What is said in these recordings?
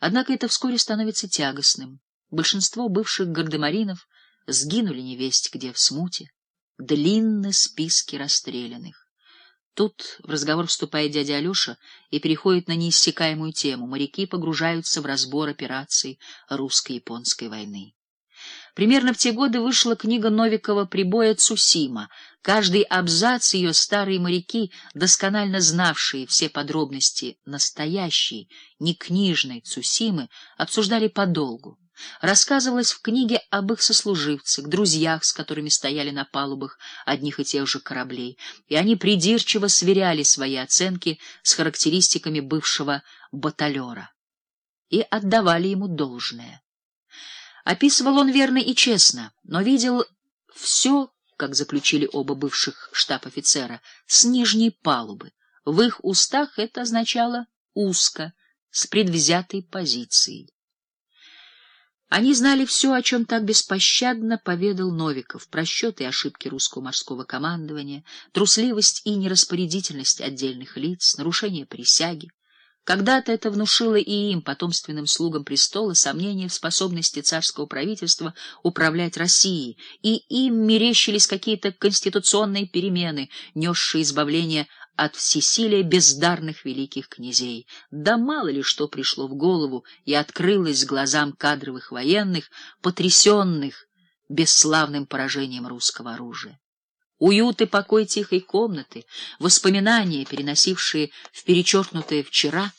Однако это вскоре становится тягостным. Большинство бывших гардемаринов сгинули невесть где в смуте. Длинны списки расстрелянных. Тут в разговор вступает дядя Алеша и переходит на неиссякаемую тему. Моряки погружаются в разбор операций русско-японской войны. Примерно в те годы вышла книга Новикова «Прибоя Цусима». Каждый абзац ее старые моряки, досконально знавшие все подробности настоящей, не книжной Цусимы, обсуждали подолгу. Рассказывалось в книге об их сослуживцах, друзьях, с которыми стояли на палубах одних и тех же кораблей, и они придирчиво сверяли свои оценки с характеристиками бывшего баталера и отдавали ему должное. Описывал он верно и честно, но видел все, как заключили оба бывших штаб-офицера, с нижней палубы. В их устах это означало узко, с предвзятой позицией. Они знали все, о чем так беспощадно поведал Новиков, просчеты и ошибки русского морского командования, трусливость и нераспорядительность отдельных лиц, нарушение присяги. Когда-то это внушило и им, потомственным слугам престола, сомнения в способности царского правительства управлять Россией, и им мерещились какие-то конституционные перемены, несшие избавление от всесилия бездарных великих князей. Да мало ли что пришло в голову и открылось глазам кадровых военных, потрясенных бесславным поражением русского оружия. Уют и покой тихой комнаты, воспоминания, переносившие в перечеркнутое вчера,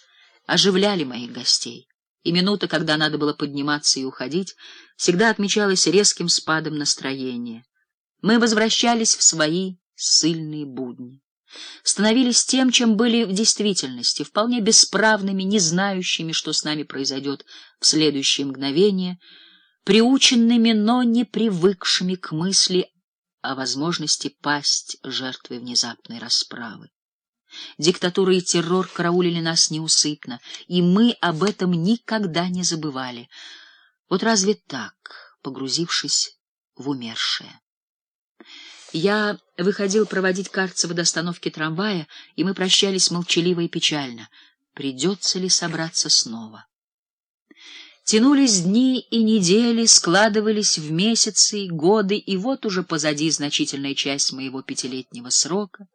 оживляли моих гостей. И минута, когда надо было подниматься и уходить, всегда отмечалась резким спадом настроения. Мы возвращались в свои сильные будни, становились тем, чем были в действительности, вполне бесправными, не знающими, что с нами произойдет в следующее мгновение, приученными, но не привыкшими к мысли о возможности пасть жертвой внезапной расправы. Диктатура и террор караулили нас неусыпно, и мы об этом никогда не забывали. Вот разве так, погрузившись в умершее? Я выходил проводить Карцева до остановки трамвая, и мы прощались молчаливо и печально. Придется ли собраться снова? Тянулись дни и недели, складывались в месяцы и годы, и вот уже позади значительная часть моего пятилетнего срока.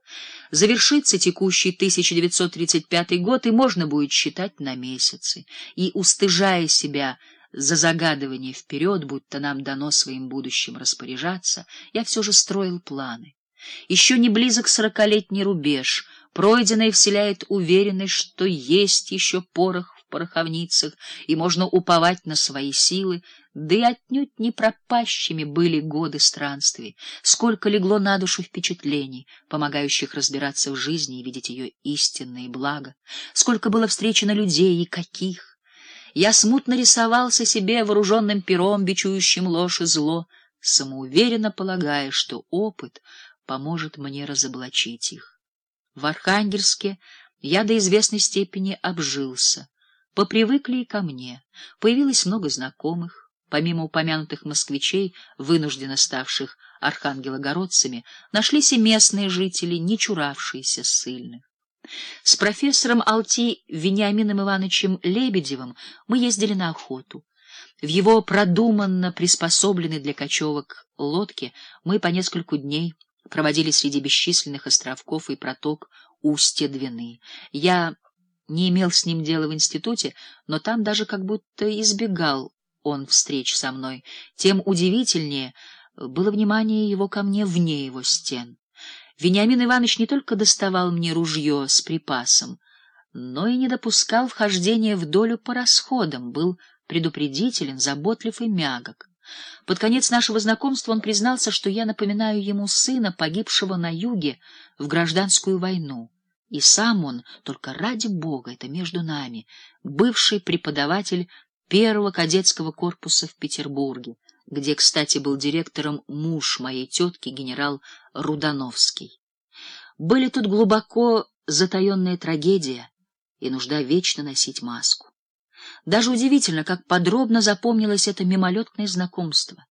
Завершится текущий 1935 год, и можно будет считать на месяцы. И, устыжая себя за загадывание вперед, будто нам дано своим будущим распоряжаться, я все же строил планы. Еще не близок сорокалетний рубеж, пройденный вселяет уверенность, что есть еще порох в пороховницах, и можно уповать на свои силы, да и отнюдь не пропащими были годы странствий, сколько легло на душу впечатлений, помогающих разбираться в жизни и видеть ее истинные блага, сколько было встречено людей и каких. Я смутно рисовался себе вооруженным пером, бичующим ложь и зло, самоуверенно полагая, что опыт поможет мне разоблачить их. В Архангельске я до известной степени обжился, попривыкли и ко мне. Появилось много знакомых, помимо упомянутых москвичей, вынужденно ставших архангелогородцами, нашлись и местные жители, не чуравшиеся ссыльных. С профессором Алти Вениамином Ивановичем Лебедевым мы ездили на охоту. В его продуманно приспособленной для кочевок лодке мы по нескольку дней проводили среди бесчисленных островков и проток устья Двины. Я не имел с ним дела в институте, но там даже как будто избегал он встреч со мной. Тем удивительнее было внимание его ко мне вне его стен. Вениамин Иванович не только доставал мне ружье с припасом, но и не допускал вхождения в долю по расходам, был предупредителен, заботлив и мягок. Под конец нашего знакомства он признался, что я напоминаю ему сына, погибшего на юге в гражданскую войну. И сам он, только ради бога, это между нами, бывший преподаватель первого кадетского корпуса в Петербурге, где, кстати, был директором муж моей тетки, генерал Рудановский. Были тут глубоко затаенная трагедия и нужда вечно носить маску. Даже удивительно, как подробно запомнилось это мимолетное знакомство.